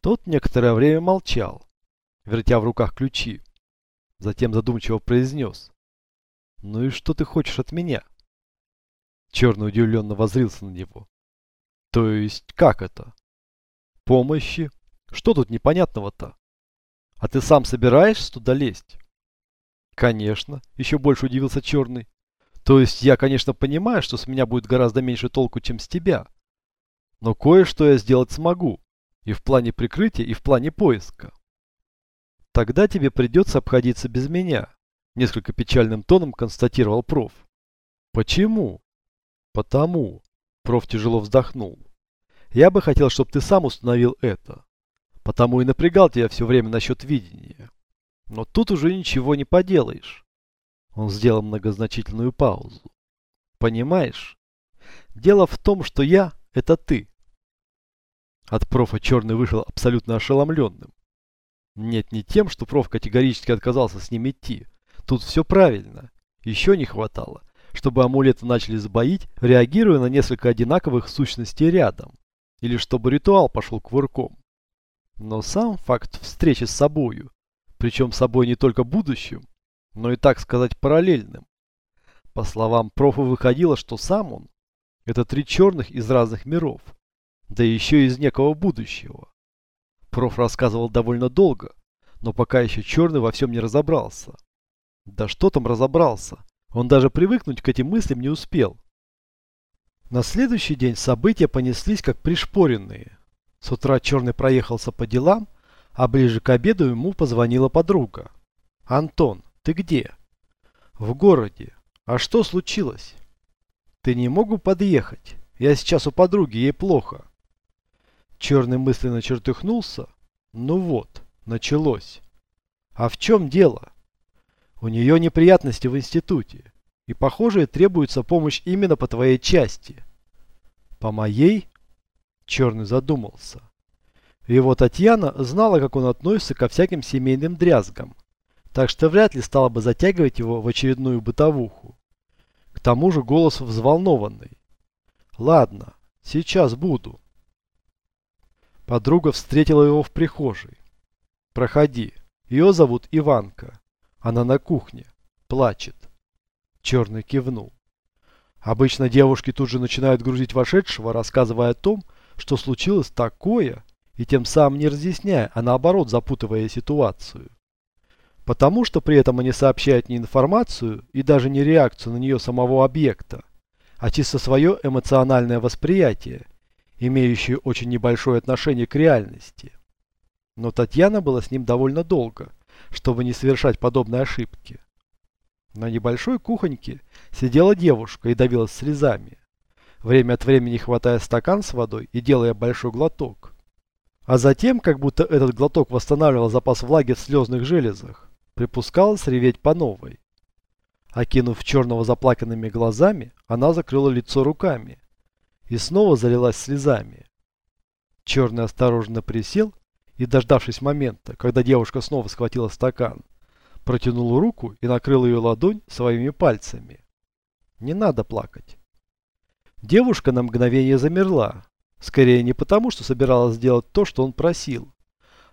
Тот некоторое время молчал, вертя в руках ключи. Затем задумчиво произнес. «Ну и что ты хочешь от меня?» Черный удивленно возрился на него. «То есть, как это?» «Помощи? Что тут непонятного-то? А ты сам собираешься туда лезть?» «Конечно», — еще больше удивился Черный. «То есть я, конечно, понимаю, что с меня будет гораздо меньше толку, чем с тебя. Но кое-что я сделать смогу. И в плане прикрытия, и в плане поиска. Тогда тебе придется обходиться без меня, несколько печальным тоном констатировал проф. Почему? Потому. Проф тяжело вздохнул. Я бы хотел, чтобы ты сам установил это. Потому и напрягал тебя все время насчет видения. Но тут уже ничего не поделаешь. Он сделал многозначительную паузу. Понимаешь? Дело в том, что я – это ты. От профа Черный вышел абсолютно ошеломленным. Нет, не тем, что проф категорически отказался с ним идти. Тут все правильно. Еще не хватало, чтобы амулеты начали сбоить, реагируя на несколько одинаковых сущностей рядом. Или чтобы ритуал пошел кувырком. Но сам факт встречи с собою, причем собой не только будущим, но и, так сказать, параллельным. По словам профа выходило, что сам он – это три черных из разных миров, да еще из некого будущего. Проф рассказывал довольно долго, но пока еще черный во всем не разобрался. Да что там разобрался? Он даже привыкнуть к этим мыслям не успел. На следующий день события понеслись как пришпоренные. С утра черный проехался по делам, а ближе к обеду ему позвонила подруга. «Антон, ты где?» «В городе. А что случилось?» «Ты не мог бы подъехать? Я сейчас у подруги, ей плохо». Черный мысленно чертыхнулся. Ну вот, началось. А в чем дело? У нее неприятности в институте. И, похоже, требуется помощь именно по твоей части. По моей? Черный задумался. Его Татьяна знала, как он относится ко всяким семейным дрязгам. Так что вряд ли стала бы затягивать его в очередную бытовуху. К тому же голос взволнованный. Ладно, сейчас буду. Подруга встретила его в прихожей. «Проходи. Ее зовут Иванка. Она на кухне. Плачет». Черный кивнул. Обычно девушки тут же начинают грузить вошедшего, рассказывая о том, что случилось такое, и тем самым не разъясняя, а наоборот запутывая ситуацию. Потому что при этом они сообщают не информацию и даже не реакцию на нее самого объекта, а чисто свое эмоциональное восприятие – имеющую очень небольшое отношение к реальности. Но Татьяна была с ним довольно долго, чтобы не совершать подобной ошибки. На небольшой кухоньке сидела девушка и давилась слезами, время от времени хватая стакан с водой и делая большой глоток. А затем, как будто этот глоток восстанавливал запас влаги в слезных железах, припускалась реветь по новой. Окинув черного заплаканными глазами, она закрыла лицо руками и снова залилась слезами. Черный осторожно присел и, дождавшись момента, когда девушка снова схватила стакан, протянул руку и накрыл ее ладонь своими пальцами. Не надо плакать. Девушка на мгновение замерла, скорее не потому, что собиралась сделать то, что он просил,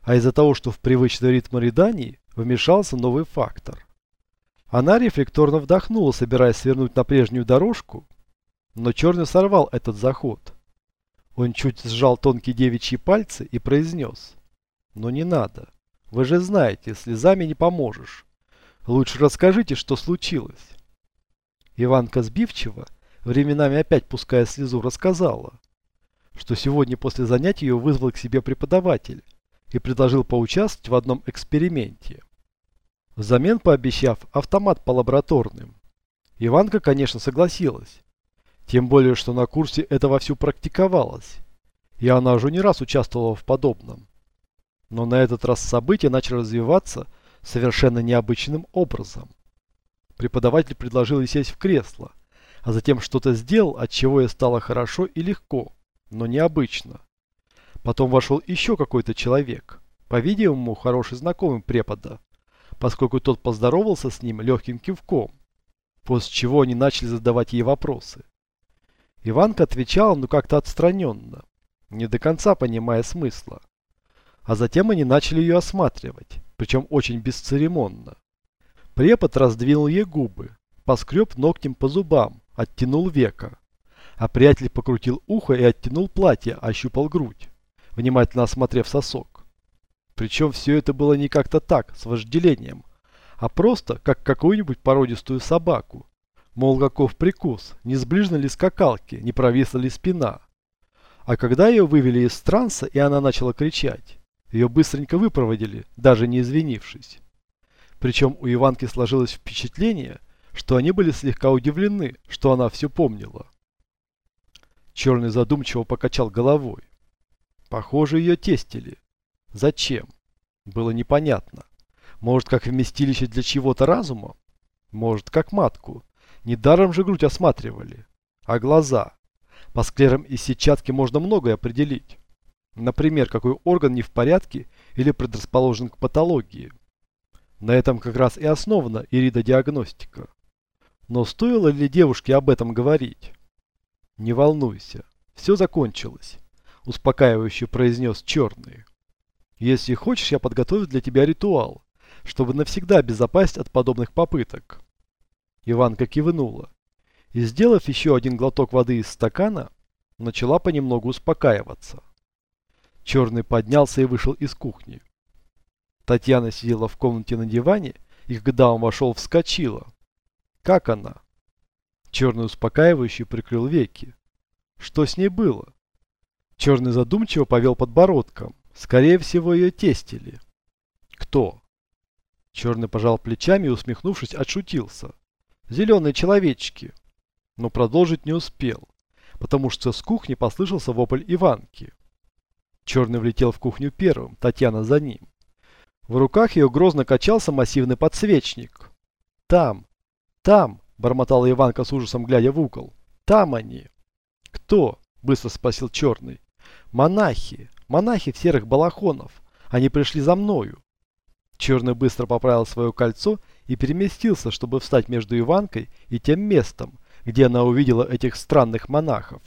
а из-за того, что в привычный ритм рыданий вмешался новый фактор. Она рефлекторно вдохнула, собираясь свернуть на прежнюю дорожку, но Черный сорвал этот заход. Он чуть сжал тонкие девичьи пальцы и произнес. «Но не надо. Вы же знаете, слезами не поможешь. Лучше расскажите, что случилось». Иванка сбивчиво, временами опять пуская слезу, рассказала, что сегодня после занятий ее вызвал к себе преподаватель и предложил поучаствовать в одном эксперименте. Взамен пообещав автомат по лабораторным. Иванка, конечно, согласилась, тем более, что на курсе это вовсю практиковалось. И она уже не раз участвовала в подобном. Но на этот раз события начали развиваться совершенно необычным образом. Преподаватель предложил ей сесть в кресло, а затем что-то сделал, от чего ей стало хорошо и легко, но необычно. Потом вошел еще какой-то человек, по-видимому, хороший знакомый препода, поскольку тот поздоровался с ним легким кивком, после чего они начали задавать ей вопросы. Иванка отвечала, но как-то отстраненно, не до конца понимая смысла. А затем они начали ее осматривать, причем очень бесцеремонно. Препод раздвинул ей губы, поскреб ногтем по зубам, оттянул века. А приятель покрутил ухо и оттянул платье, ощупал грудь, внимательно осмотрев сосок. Причем все это было не как-то так, с вожделением, а просто, как какую-нибудь породистую собаку. Мол, каков прикус, не сближены ли скакалки, не провисла ли спина. А когда ее вывели из транса, и она начала кричать, ее быстренько выпроводили, даже не извинившись. Причем у Иванки сложилось впечатление, что они были слегка удивлены, что она все помнила. Черный задумчиво покачал головой. Похоже, ее тестили. Зачем? Было непонятно. Может, как вместилище для чего-то разума? Может, как матку. Недаром же грудь осматривали. А глаза? По склерам и сетчатке можно многое определить. Например, какой орган не в порядке или предрасположен к патологии. На этом как раз и основана иридодиагностика. Но стоило ли девушке об этом говорить? Не волнуйся, все закончилось, успокаивающе произнес Черный. Если хочешь, я подготовлю для тебя ритуал, чтобы навсегда обезопасить от подобных попыток. Иванка кивнула и, сделав еще один глоток воды из стакана, начала понемногу успокаиваться. Черный поднялся и вышел из кухни. Татьяна сидела в комнате на диване и, когда он вошел, вскочила. Как она? Черный успокаивающий прикрыл веки. Что с ней было? Черный задумчиво повел подбородком. Скорее всего, ее тестили. Кто? Черный пожал плечами и, усмехнувшись, отшутился. Зеленые человечки. Но продолжить не успел, потому что с кухни послышался вопль Иванки. Черный влетел в кухню первым, Татьяна за ним. В руках ее грозно качался массивный подсвечник. «Там! Там!» – бормотала Иванка с ужасом, глядя в угол. «Там они!» «Кто?» – быстро спросил Черный. «Монахи! Монахи в серых балахонов! Они пришли за мною!» Черный быстро поправил свое кольцо и переместился, чтобы встать между Иванкой и тем местом, где она увидела этих странных монахов.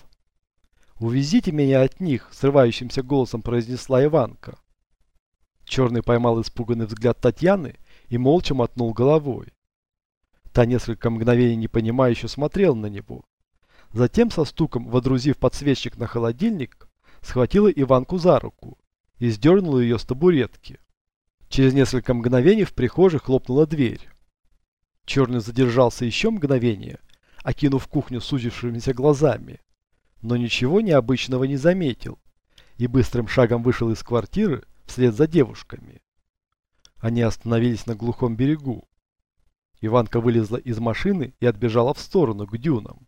«Увезите меня от них!» – срывающимся голосом произнесла Иванка. Черный поймал испуганный взгляд Татьяны и молча мотнул головой. Та несколько мгновений непонимающе смотрела на него. Затем со стуком, водрузив подсвечник на холодильник, схватила Иванку за руку и сдернула ее с табуретки. Через несколько мгновений в прихожей хлопнула дверь. Черный задержался еще мгновение, окинув кухню сузившимися глазами но ничего необычного не заметил и быстрым шагом вышел из квартиры вслед за девушками. Они остановились на глухом берегу. Иванка вылезла из машины и отбежала в сторону, к дюнам.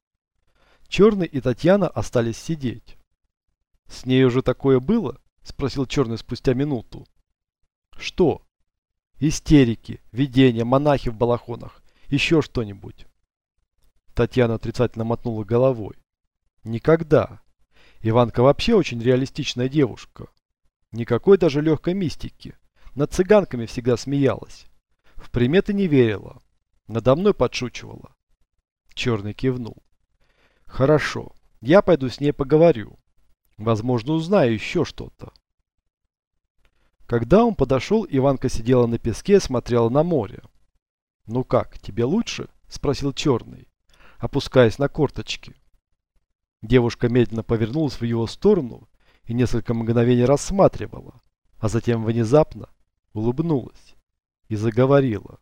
Черный и Татьяна остались сидеть. «С ней уже такое было?» – спросил Черный спустя минуту. «Что?» «Истерики, видения, монахи в балахонах, еще что-нибудь». Татьяна отрицательно мотнула головой. Никогда. Иванка вообще очень реалистичная девушка. Никакой даже легкой мистики. Над цыганками всегда смеялась. В приметы не верила. Надо мной подшучивала. Черный кивнул. Хорошо. Я пойду с ней поговорю. Возможно, узнаю еще что-то. Когда он подошел, Иванка сидела на песке и смотрела на море. «Ну как, тебе лучше?» – спросил Черный, опускаясь на корточки. Девушка медленно повернулась в его сторону и несколько мгновений рассматривала, а затем внезапно улыбнулась и заговорила.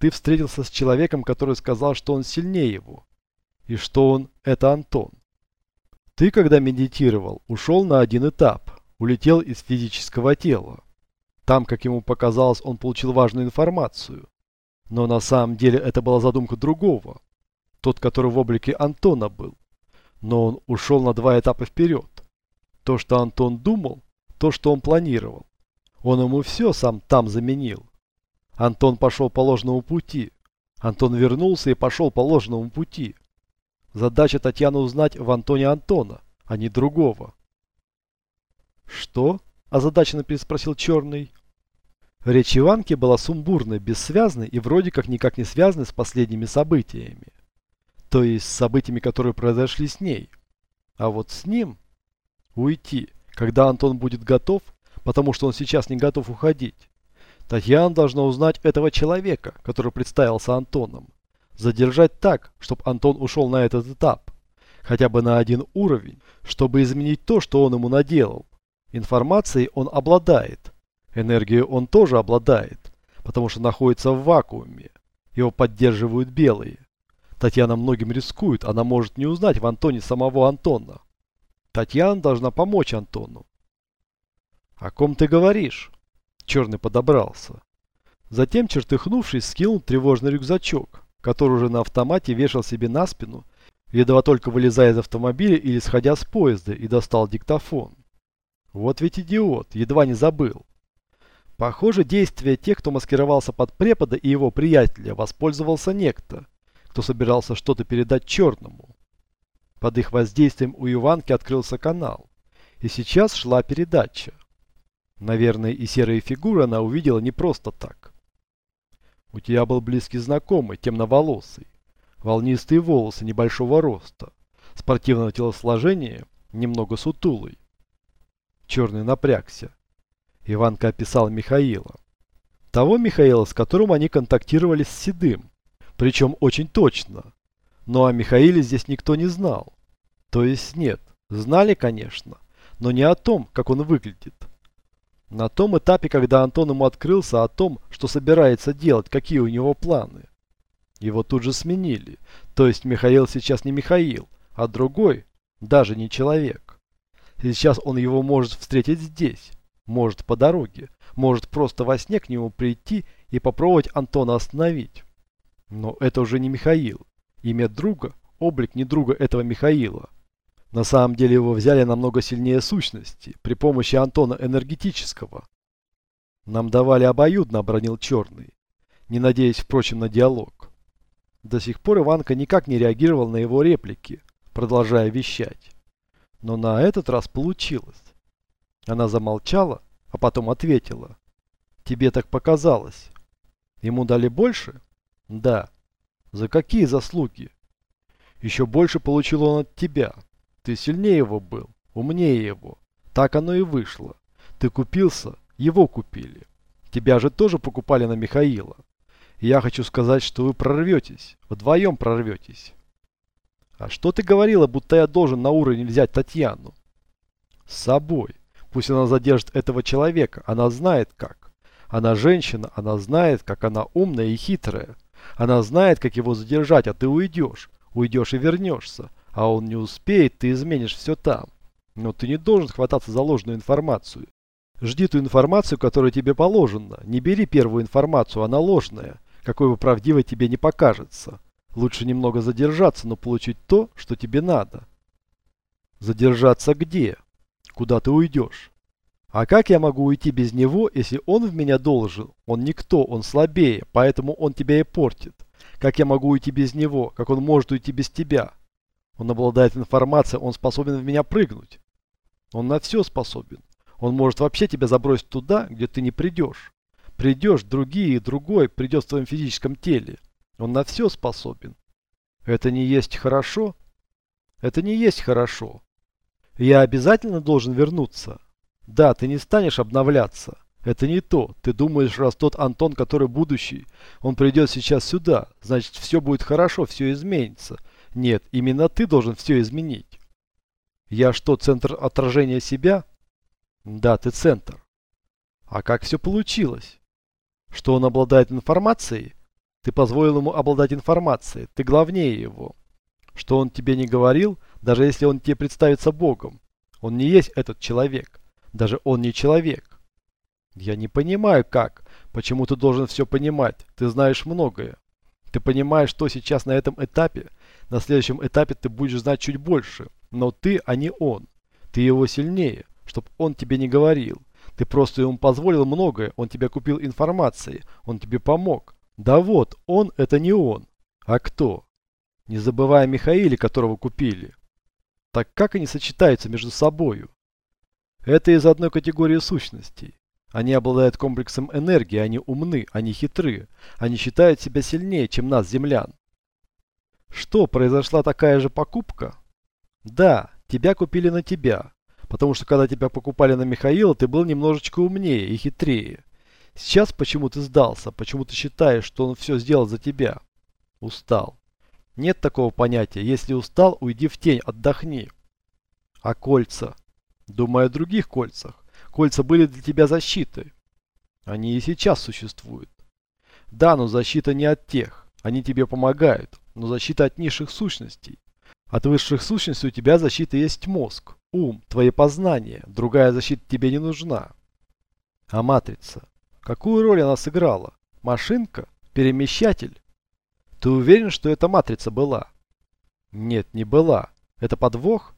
Ты встретился с человеком, который сказал, что он сильнее его, и что он – это Антон. Ты, когда медитировал, ушел на один этап, улетел из физического тела. Там, как ему показалось, он получил важную информацию. Но на самом деле это была задумка другого. Тот, который в облике Антона был. Но он ушел на два этапа вперед. То, что Антон думал, то, что он планировал. Он ему все сам там заменил. Антон пошел по ложному пути. Антон вернулся и пошел по ложному пути. Задача Татьяны узнать в Антоне Антона, а не другого. «Что?» – озадаченно переспросил Черный. Речь Иванки была сумбурной, бессвязной и вроде как никак не связанной с последними событиями то есть с событиями, которые произошли с ней. А вот с ним уйти, когда Антон будет готов, потому что он сейчас не готов уходить. Татьяна должна узнать этого человека, который представился Антоном. Задержать так, чтобы Антон ушел на этот этап. Хотя бы на один уровень, чтобы изменить то, что он ему наделал. Информацией он обладает. Энергией он тоже обладает, потому что находится в вакууме. Его поддерживают белые. Татьяна многим рискует, она может не узнать в Антоне самого Антона. Татьяна должна помочь Антону. «О ком ты говоришь?» Черный подобрался. Затем, чертыхнувшись, скинул тревожный рюкзачок, который уже на автомате вешал себе на спину, едва только вылезая из автомобиля или сходя с поезда, и достал диктофон. Вот ведь идиот, едва не забыл. Похоже, действия тех, кто маскировался под препода и его приятеля, воспользовался некто, кто собирался что-то передать черному. Под их воздействием у Иванки открылся канал, и сейчас шла передача. Наверное, и серые фигуры она увидела не просто так. У тебя был близкий знакомый, темноволосый, волнистые волосы небольшого роста, спортивного телосложения, немного сутулый. Черный напрягся. Иванка описал Михаила. Того Михаила, с которым они контактировали с Седым. Причем очень точно. Но о Михаиле здесь никто не знал. То есть нет, знали, конечно, но не о том, как он выглядит. На том этапе, когда Антон ему открылся о том, что собирается делать, какие у него планы. Его тут же сменили. То есть Михаил сейчас не Михаил, а другой, даже не человек. Сейчас он его может встретить здесь, может по дороге, может просто во сне к нему прийти и попробовать Антона остановить. Но это уже не Михаил. Имя друга, облик не друга этого Михаила. На самом деле его взяли намного сильнее сущности, при помощи Антона энергетического. Нам давали обоюдно, обронил Черный, не надеясь, впрочем, на диалог. До сих пор Иванка никак не реагировал на его реплики, продолжая вещать. Но на этот раз получилось. Она замолчала, а потом ответила. Тебе так показалось. Ему дали больше? Да. За какие заслуги? Еще больше получил он от тебя. Ты сильнее его был, умнее его. Так оно и вышло. Ты купился, его купили. Тебя же тоже покупали на Михаила. Я хочу сказать, что вы прорветесь. Вдвоем прорветесь. А что ты говорила, будто я должен на уровень взять Татьяну? С собой. Пусть она задержит этого человека. Она знает как. Она женщина, она знает, как она умная и хитрая. Она знает, как его задержать, а ты уйдешь. Уйдешь и вернешься. А он не успеет, ты изменишь все там. Но ты не должен хвататься за ложную информацию. Жди ту информацию, которая тебе положена. Не бери первую информацию, она ложная. Какой бы правдивой тебе не покажется. Лучше немного задержаться, но получить то, что тебе надо. Задержаться где? Куда ты уйдешь? А как я могу уйти без него, если он в меня должен? Он никто, он слабее, поэтому он тебя и портит. Как я могу уйти без него? Как он может уйти без тебя? Он обладает информацией, он способен в меня прыгнуть. Он на все способен. Он может вообще тебя забросить туда, где ты не придешь. Придешь, другие, другой придет в твоем физическом теле. Он на все способен. Это не есть хорошо? Это не есть хорошо. Я обязательно должен вернуться. Да, ты не станешь обновляться. Это не то. Ты думаешь, раз тот Антон, который будущий, он придет сейчас сюда, значит все будет хорошо, все изменится. Нет, именно ты должен все изменить. Я что, центр отражения себя? Да, ты центр. А как все получилось? Что он обладает информацией? Ты позволил ему обладать информацией, ты главнее его. Что он тебе не говорил, даже если он тебе представится Богом. Он не есть этот человек. Даже он не человек. Я не понимаю, как. Почему ты должен все понимать? Ты знаешь многое. Ты понимаешь, что сейчас на этом этапе. На следующем этапе ты будешь знать чуть больше. Но ты, а не он. Ты его сильнее, чтобы он тебе не говорил. Ты просто ему позволил многое. Он тебе купил информации. Он тебе помог. Да вот, он это не он. А кто? Не забывая Михаиле, которого купили. Так как они сочетаются между собою? Это из одной категории сущностей. Они обладают комплексом энергии, они умны, они хитры. Они считают себя сильнее, чем нас, землян. Что, произошла такая же покупка? Да, тебя купили на тебя. Потому что когда тебя покупали на Михаила, ты был немножечко умнее и хитрее. Сейчас почему ты сдался? Почему ты считаешь, что он все сделал за тебя? Устал. Нет такого понятия. Если устал, уйди в тень, отдохни. А кольца? Думаю о других кольцах. Кольца были для тебя защитой. Они и сейчас существуют. Да, но защита не от тех. Они тебе помогают. Но защита от низших сущностей. От высших сущностей у тебя защита есть мозг, ум, твои познания. Другая защита тебе не нужна. А матрица? Какую роль она сыграла? Машинка? Перемещатель? Ты уверен, что эта матрица была? Нет, не была. Это подвох?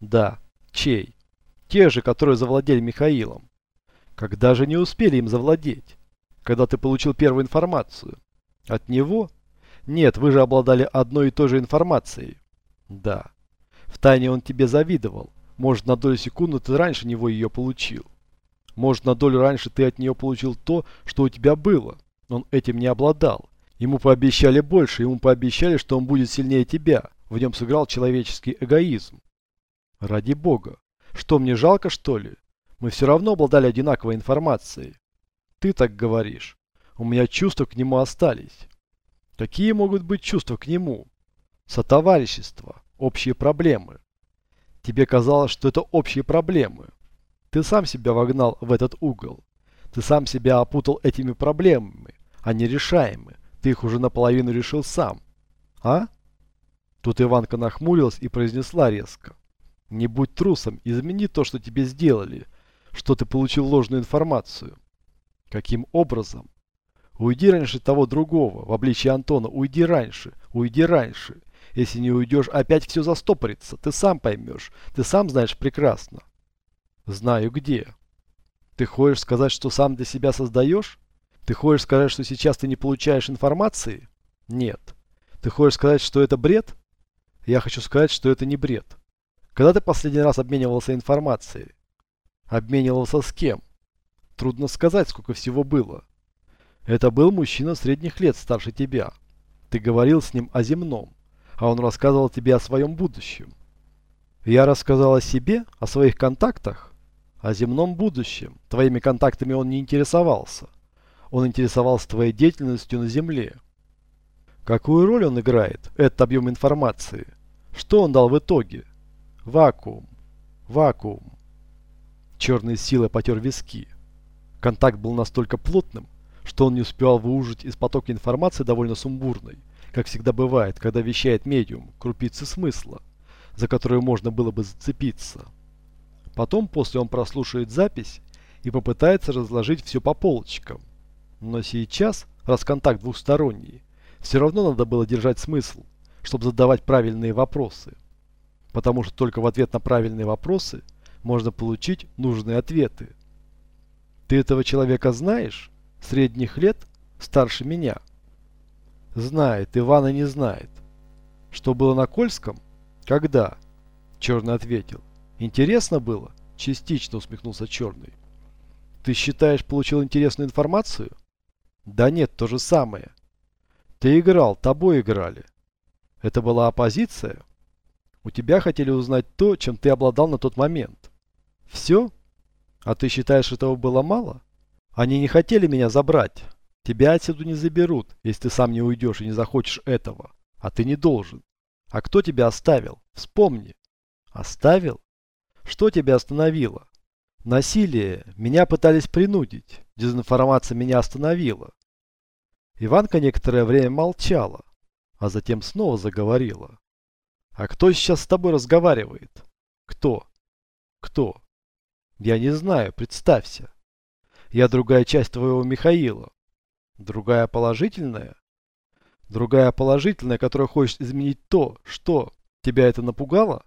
Да. Чей? Те же, которые завладели Михаилом. Когда же не успели им завладеть? Когда ты получил первую информацию? От него? Нет, вы же обладали одной и той же информацией. Да. Втайне он тебе завидовал. Может, на долю секунды ты раньше него ее получил. Может, на долю раньше ты от нее получил то, что у тебя было. Он этим не обладал. Ему пообещали больше, ему пообещали, что он будет сильнее тебя. В нем сыграл человеческий эгоизм. Ради бога. Что, мне жалко, что ли? Мы все равно обладали одинаковой информацией. Ты так говоришь. У меня чувства к нему остались. Какие могут быть чувства к нему? Сотоварищество, общие проблемы. Тебе казалось, что это общие проблемы. Ты сам себя вогнал в этот угол. Ты сам себя опутал этими проблемами. Они решаемы. Ты их уже наполовину решил сам. А? Тут Иванка нахмурилась и произнесла резко. Не будь трусом, измени то, что тебе сделали, что ты получил ложную информацию. Каким образом? Уйди раньше того другого, в обличии Антона, уйди раньше, уйди раньше. Если не уйдешь, опять все застопорится, ты сам поймешь, ты сам знаешь прекрасно. Знаю где. Ты хочешь сказать, что сам для себя создаешь? Ты хочешь сказать, что сейчас ты не получаешь информации? Нет. Ты хочешь сказать, что это бред? Я хочу сказать, что это не бред. Когда ты последний раз обменивался информацией? Обменивался с кем? Трудно сказать, сколько всего было. Это был мужчина средних лет, старше тебя. Ты говорил с ним о земном, а он рассказывал тебе о своем будущем. Я рассказал о себе, о своих контактах, о земном будущем. Твоими контактами он не интересовался. Он интересовался твоей деятельностью на Земле. Какую роль он играет, этот объем информации? Что он дал в итоге? Вакуум. Вакуум. Черные силы потер виски. Контакт был настолько плотным, что он не успевал выужить из потока информации довольно сумбурной, как всегда бывает, когда вещает медиум, крупицы смысла, за которую можно было бы зацепиться. Потом после он прослушает запись и попытается разложить все по полочкам. Но сейчас, раз контакт двухсторонний, все равно надо было держать смысл, чтобы задавать правильные вопросы. Потому что только в ответ на правильные вопросы можно получить нужные ответы. Ты этого человека знаешь? Средних лет? Старше меня? Знает, Ивана не знает. Что было на Кольском? Когда? Черный ответил. Интересно было? Частично усмехнулся Черный. Ты считаешь, получил интересную информацию? Да нет, то же самое. Ты играл, тобой играли. Это была оппозиция? У тебя хотели узнать то, чем ты обладал на тот момент. Все? А ты считаешь, этого было мало? Они не хотели меня забрать. Тебя отсюда не заберут, если ты сам не уйдешь и не захочешь этого. А ты не должен. А кто тебя оставил? Вспомни. Оставил? Что тебя остановило? Насилие. Меня пытались принудить. Дезинформация меня остановила. Иванка некоторое время молчала, а затем снова заговорила. А кто сейчас с тобой разговаривает? Кто? Кто? Я не знаю, представься. Я другая часть твоего Михаила. Другая положительная? Другая положительная, которая хочет изменить то, что... Тебя это напугало?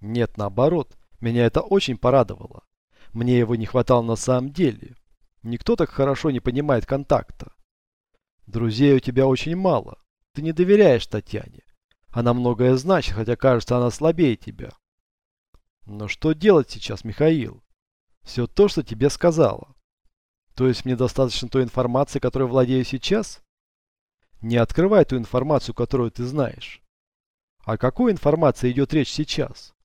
Нет, наоборот. Меня это очень порадовало. Мне его не хватало на самом деле. Никто так хорошо не понимает контакта. Друзей у тебя очень мало. Ты не доверяешь Татьяне. Она многое значит, хотя кажется, она слабее тебя. Но что делать сейчас, Михаил? Все то, что тебе сказала. То есть мне достаточно той информации, которой владею сейчас? Не открывай ту информацию, которую ты знаешь. О какой информации идет речь сейчас?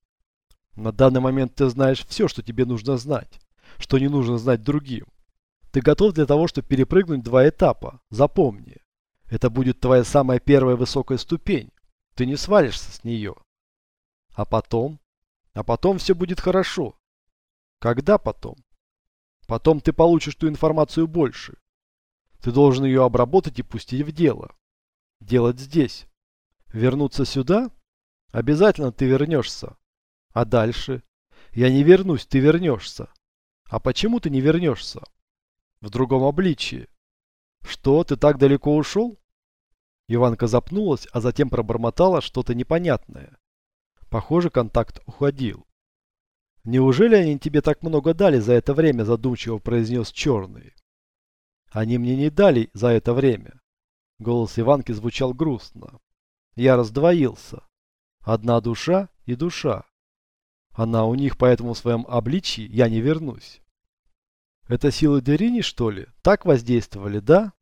На данный момент ты знаешь все, что тебе нужно знать, что не нужно знать другим. Ты готов для того, чтобы перепрыгнуть два этапа. Запомни, это будет твоя самая первая высокая ступень. Ты не свалишься с нее. А потом? А потом все будет хорошо. Когда потом? Потом ты получишь ту информацию больше. Ты должен ее обработать и пустить в дело. Делать здесь. Вернуться сюда? Обязательно ты вернешься. А дальше? Я не вернусь, ты вернешься. А почему ты не вернешься? В другом обличии. Что, ты так далеко ушел? Иванка запнулась, а затем пробормотала что-то непонятное. Похоже, контакт уходил. «Неужели они тебе так много дали за это время?» задумчиво произнес Черный. «Они мне не дали за это время». Голос Иванки звучал грустно. «Я раздвоился. Одна душа и душа. Она у них, поэтому в своем обличии я не вернусь». «Это силы Дерини, что ли? Так воздействовали, да?»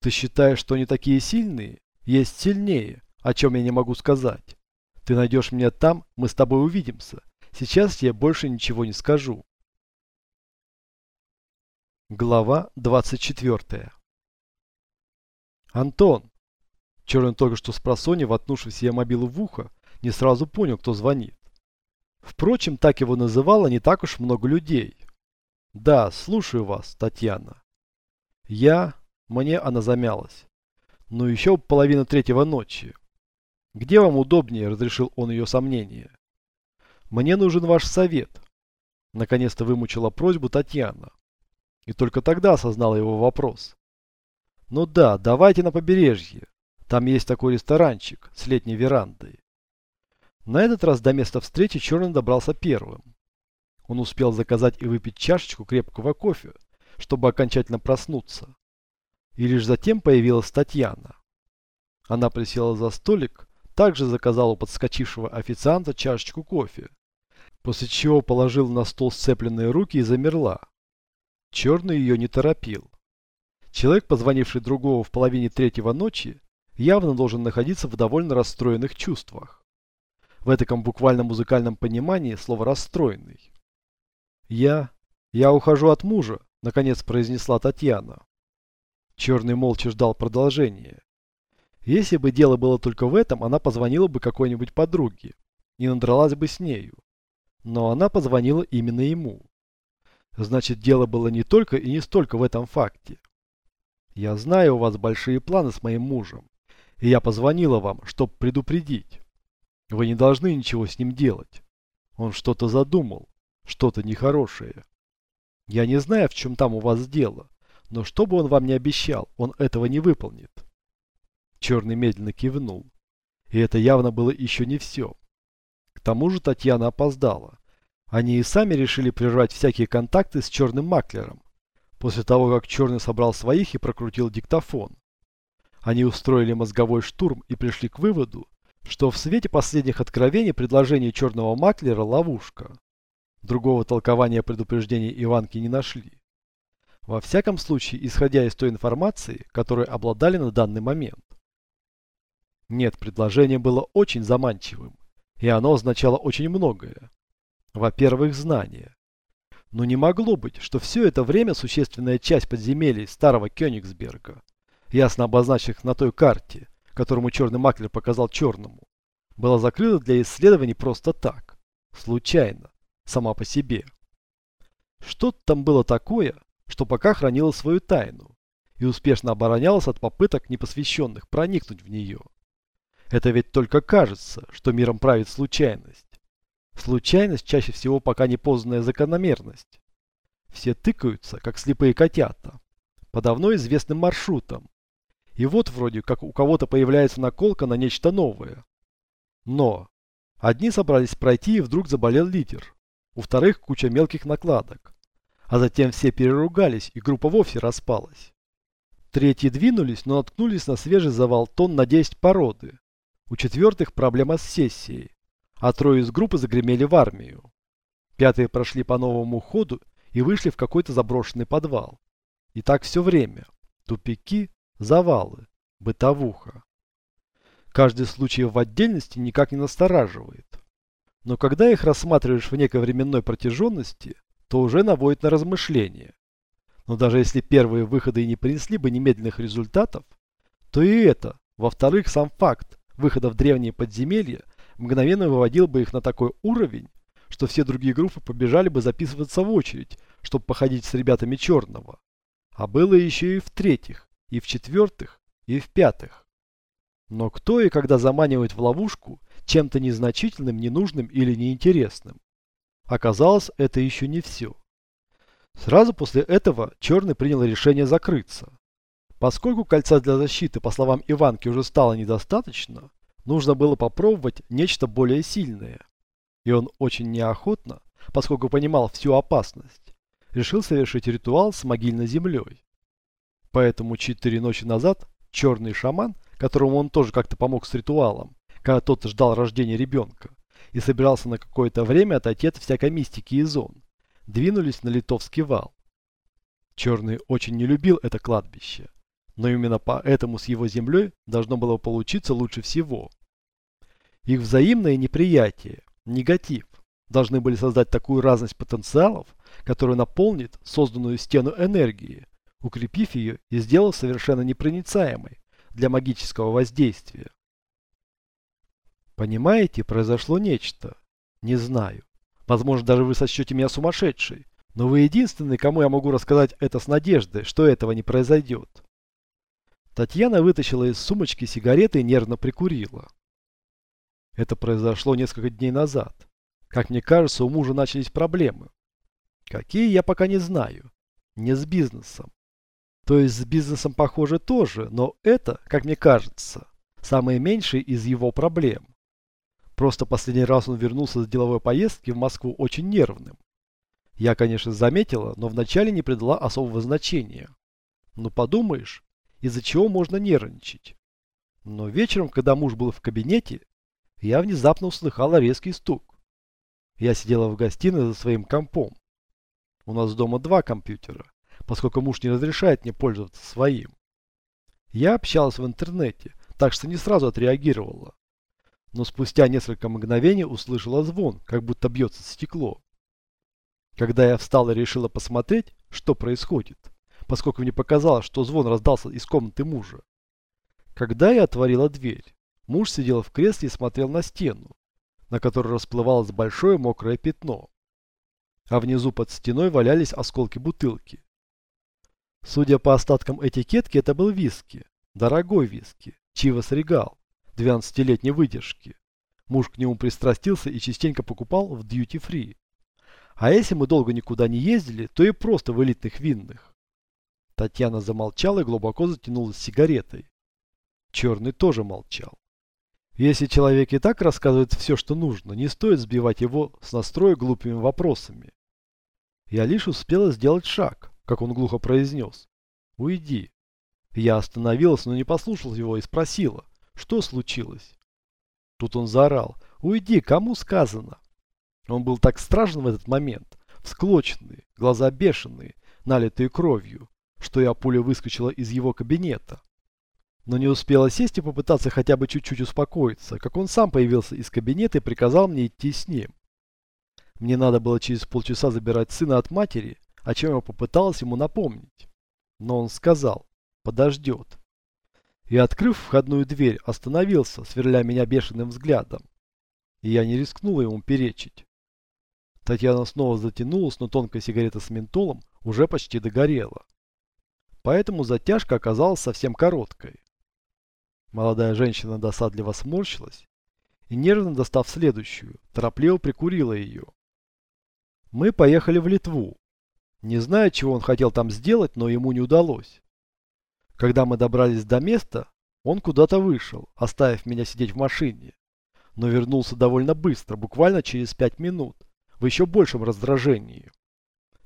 «Ты считаешь, что они такие сильные? Есть сильнее, о чем я не могу сказать. Ты найдешь меня там, мы с тобой увидимся. Сейчас я больше ничего не скажу. Глава 24 Антон! Черный только что с просони, воткнувший себе мобилу в ухо, не сразу понял, кто звонит. Впрочем, так его называло не так уж много людей. Да, слушаю вас, Татьяна. Я... Мне она замялась. Но еще половина третьего ночи. Где вам удобнее, разрешил он ее сомнение. Мне нужен ваш совет. Наконец-то вымучила просьбу Татьяна. И только тогда осознала его вопрос. Ну да, давайте на побережье. Там есть такой ресторанчик с летней верандой. На этот раз до места встречи Черный добрался первым. Он успел заказать и выпить чашечку крепкого кофе, чтобы окончательно проснуться. И лишь затем появилась Татьяна. Она присела за столик, также заказала у подскочившего официанта чашечку кофе после чего положил на стол сцепленные руки и замерла. Черный ее не торопил. Человек, позвонивший другого в половине третьего ночи, явно должен находиться в довольно расстроенных чувствах. В этом буквально музыкальном понимании слово «расстроенный». «Я... я ухожу от мужа», — наконец произнесла Татьяна. Черный молча ждал продолжения. Если бы дело было только в этом, она позвонила бы какой-нибудь подруге и надралась бы с нею. Но она позвонила именно ему. Значит, дело было не только и не столько в этом факте. Я знаю, у вас большие планы с моим мужем, и я позвонила вам, чтобы предупредить. Вы не должны ничего с ним делать. Он что-то задумал, что-то нехорошее. Я не знаю, в чем там у вас дело, но что бы он вам не обещал, он этого не выполнит. Черный медленно кивнул. И это явно было еще не все. К тому же Татьяна опоздала. Они и сами решили прервать всякие контакты с черным маклером, после того, как черный собрал своих и прокрутил диктофон. Они устроили мозговой штурм и пришли к выводу, что в свете последних откровений предложение черного маклера – ловушка. Другого толкования предупреждений Иванки не нашли. Во всяком случае, исходя из той информации, которой обладали на данный момент. Нет, предложение было очень заманчивым и оно означало очень многое. Во-первых, знание. Но не могло быть, что все это время существенная часть подземелий старого Кёнигсберга, ясно обозначенных на той карте, которому черный маклер показал черному, была закрыта для исследований просто так, случайно, сама по себе. Что-то там было такое, что пока хранило свою тайну и успешно оборонялось от попыток непосвященных проникнуть в нее. Это ведь только кажется, что миром правит случайность. Случайность чаще всего пока не познанная закономерность. Все тыкаются, как слепые котята, по давно известным маршрутам. И вот вроде как у кого-то появляется наколка на нечто новое. Но одни собрались пройти и вдруг заболел лидер. У вторых куча мелких накладок. А затем все переругались и группа вовсе распалась. Третьи двинулись, но наткнулись на свежий завал тон на 10 породы. У четвертых проблема с сессией, а трое из группы загремели в армию. Пятые прошли по новому ходу и вышли в какой-то заброшенный подвал. И так все время. Тупики, завалы, бытовуха. Каждый случай в отдельности никак не настораживает. Но когда их рассматриваешь в некой временной протяженности, то уже наводит на размышления. Но даже если первые выходы и не принесли бы немедленных результатов, то и это, во-вторых, сам факт выхода в древние подземелья мгновенно выводил бы их на такой уровень, что все другие группы побежали бы записываться в очередь, чтобы походить с ребятами черного. А было еще и в-третьих, и в-четвертых, и в-пятых. Но кто и когда заманивает в ловушку чем-то незначительным, ненужным или неинтересным? Оказалось, это еще не все. Сразу после этого Черный принял решение закрыться. Поскольку кольца для защиты, по словам Иванки, уже стало недостаточно, нужно было попробовать нечто более сильное. И он очень неохотно, поскольку понимал всю опасность, решил совершить ритуал с могильной землей. Поэтому четыре ночи назад черный шаман, которому он тоже как-то помог с ритуалом, когда тот ждал рождения ребенка, и собирался на какое-то время отойти от всякой мистики и зон, двинулись на Литовский вал. Черный очень не любил это кладбище, но именно поэтому с его землей должно было получиться лучше всего. Их взаимное неприятие, негатив, должны были создать такую разность потенциалов, которая наполнит созданную стену энергии, укрепив ее и сделав совершенно непроницаемой для магического воздействия. Понимаете, произошло нечто. Не знаю. Возможно, даже вы сочтете меня сумасшедшей. Но вы единственный, кому я могу рассказать это с надеждой, что этого не произойдет. Татьяна вытащила из сумочки сигареты и нервно прикурила. Это произошло несколько дней назад. Как мне кажется, у мужа начались проблемы. Какие, я пока не знаю. Не с бизнесом. То есть с бизнесом, похоже, тоже, но это, как мне кажется, самые меньшие из его проблем. Просто последний раз он вернулся с деловой поездки в Москву очень нервным. Я, конечно, заметила, но вначале не придала особого значения. Ну подумаешь, из-за чего можно нервничать. Но вечером, когда муж был в кабинете, я внезапно услыхала резкий стук. Я сидела в гостиной за своим компом. У нас дома два компьютера, поскольку муж не разрешает мне пользоваться своим. Я общалась в интернете, так что не сразу отреагировала но спустя несколько мгновений услышала звон, как будто бьется стекло. Когда я встала и решила посмотреть, что происходит, поскольку мне показалось, что звон раздался из комнаты мужа. Когда я отворила дверь, муж сидел в кресле и смотрел на стену, на которой расплывалось большое мокрое пятно. А внизу под стеной валялись осколки бутылки. Судя по остаткам этикетки, это был виски, дорогой виски, Чивас Регал. 12-летней выдержки. Муж к нему пристрастился и частенько покупал в дьюти-фри. А если мы долго никуда не ездили, то и просто в элитных винных. Татьяна замолчала и глубоко затянулась сигаретой. Черный тоже молчал. Если человек и так рассказывает все, что нужно, не стоит сбивать его с настроя глупыми вопросами. Я лишь успела сделать шаг, как он глухо произнес. «Уйди». Я остановилась, но не послушал его и спросила. Что случилось? Тут он заорал. Уйди, кому сказано? Он был так страшен в этот момент, всклоченный, глаза бешеные, налитые кровью, что я пуля выскочила из его кабинета. Но не успела сесть и попытаться хотя бы чуть-чуть успокоиться, как он сам появился из кабинета и приказал мне идти с ним. Мне надо было через полчаса забирать сына от матери, о чем я попыталась ему напомнить. Но он сказал, подождет и, открыв входную дверь, остановился, сверля меня бешеным взглядом. И я не рискнула ему перечить. Татьяна снова затянулась, но тонкая сигарета с ментолом уже почти догорела. Поэтому затяжка оказалась совсем короткой. Молодая женщина досадливо сморщилась и, нервно достав следующую, торопливо прикурила ее. Мы поехали в Литву. Не знаю, чего он хотел там сделать, но ему не удалось. Когда мы добрались до места, он куда-то вышел, оставив меня сидеть в машине. Но вернулся довольно быстро, буквально через пять минут, в еще большем раздражении.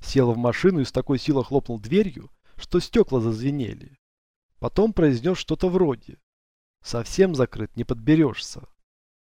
Сел в машину и с такой силой хлопнул дверью, что стекла зазвенели. Потом произнес что-то вроде «Совсем закрыт, не подберешься».